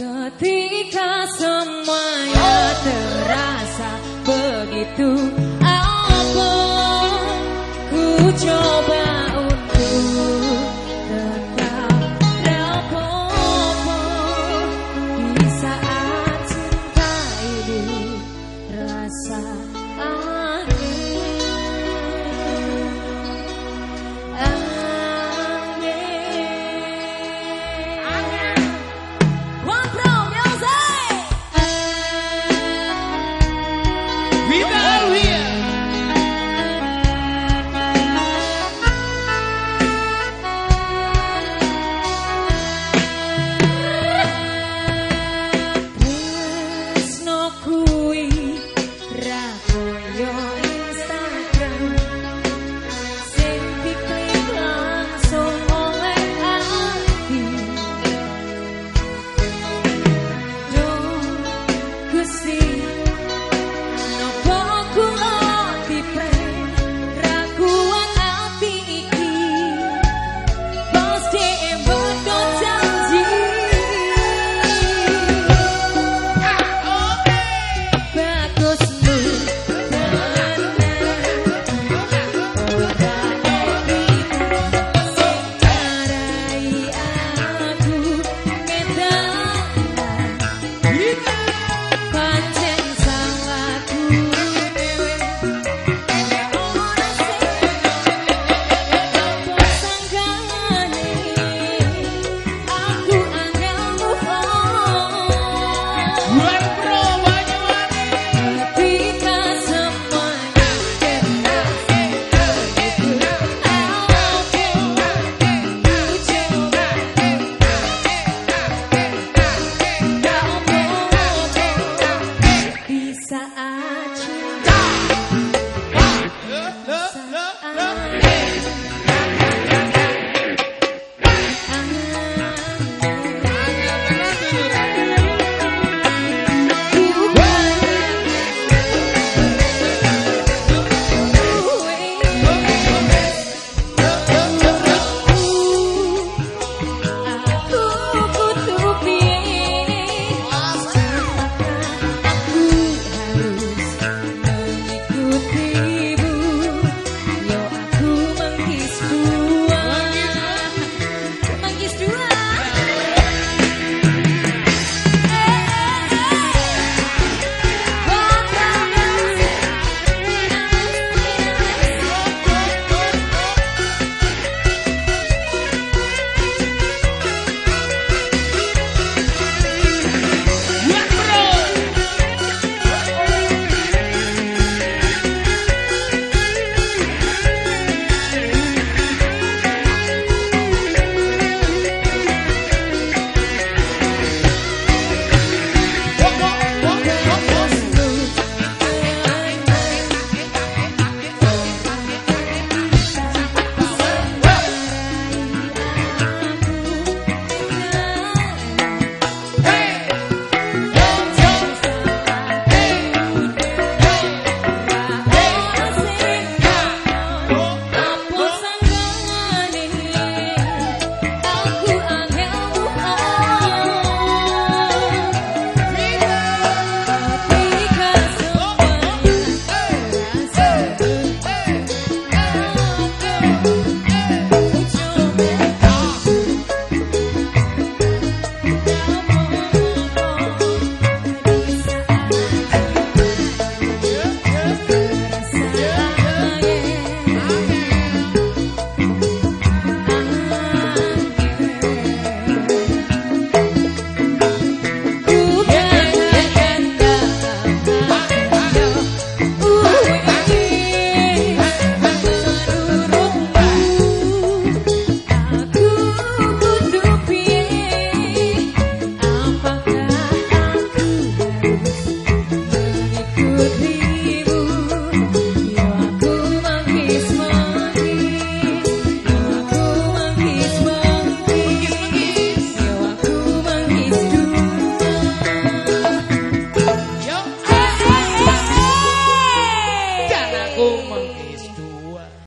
Ketika semuanya terasa begitu aku ku coba untuk tetap rapopo di saat cinta ini rasa